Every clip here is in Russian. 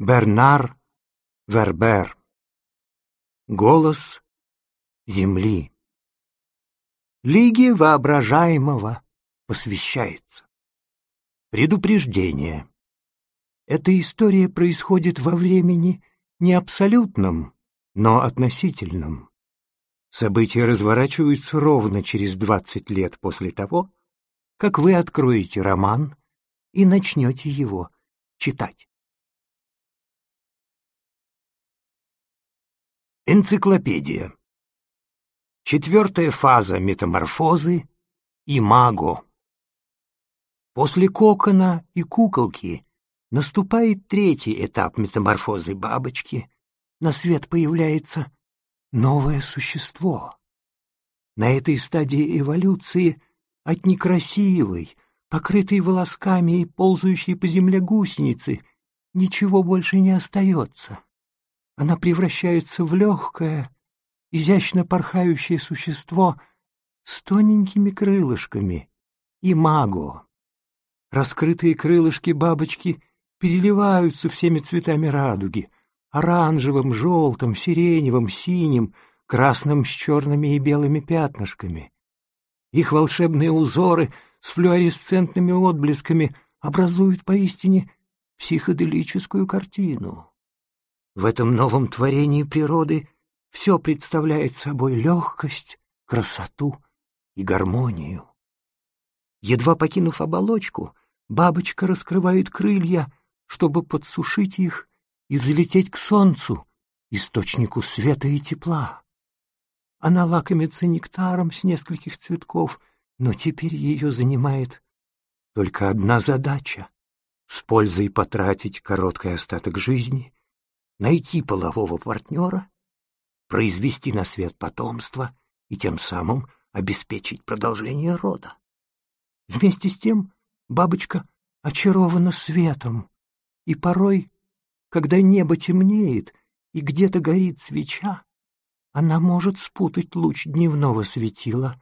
Бернар Вербер. Голос Земли. Лиге воображаемого посвящается. Предупреждение. Эта история происходит во времени не абсолютном, но относительном. События разворачиваются ровно через 20 лет после того, как вы откроете роман и начнете его читать. Энциклопедия. Четвертая фаза метаморфозы — имаго. После кокона и куколки наступает третий этап метаморфозы бабочки. На свет появляется новое существо. На этой стадии эволюции от некрасивой, покрытой волосками и ползающей по земле гусеницы ничего больше не остается она превращается в легкое, изящно порхающее существо с тоненькими крылышками и маго. Раскрытые крылышки бабочки переливаются всеми цветами радуги — оранжевым, желтым, сиреневым, синим, красным с черными и белыми пятнышками. Их волшебные узоры с флуоресцентными отблесками образуют поистине психоделическую картину. В этом новом творении природы все представляет собой легкость, красоту и гармонию. Едва покинув оболочку, бабочка раскрывает крылья, чтобы подсушить их и взлететь к солнцу, источнику света и тепла. Она лакомится нектаром с нескольких цветков, но теперь ее занимает только одна задача — с пользой потратить короткий остаток жизни найти полового партнера, произвести на свет потомство и тем самым обеспечить продолжение рода. Вместе с тем бабочка очарована светом, и порой, когда небо темнеет и где-то горит свеча, она может спутать луч дневного светила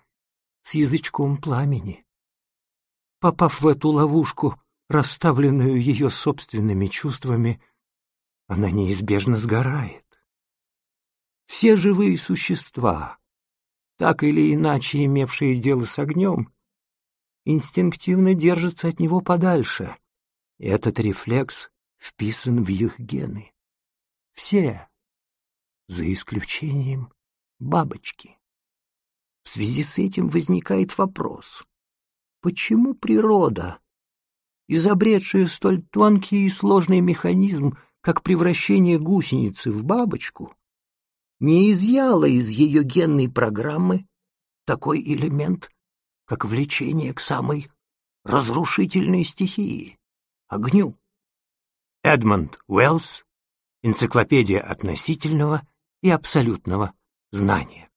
с язычком пламени. Попав в эту ловушку, расставленную ее собственными чувствами, она неизбежно сгорает. Все живые существа, так или иначе имевшие дело с огнем, инстинктивно держатся от него подальше. Этот рефлекс вписан в их гены. Все, за исключением бабочки. В связи с этим возникает вопрос, почему природа, изобретшая столь тонкий и сложный механизм, как превращение гусеницы в бабочку, не изъяла из ее генной программы такой элемент, как влечение к самой разрушительной стихии — огню. Эдмонд Уэллс «Энциклопедия относительного и абсолютного знания».